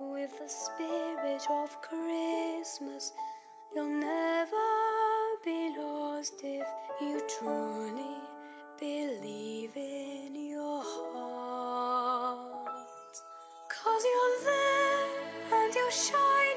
with the spirit of Christmas. You'll never be lost if you truly believe in your heart. Cause you're there and you shine.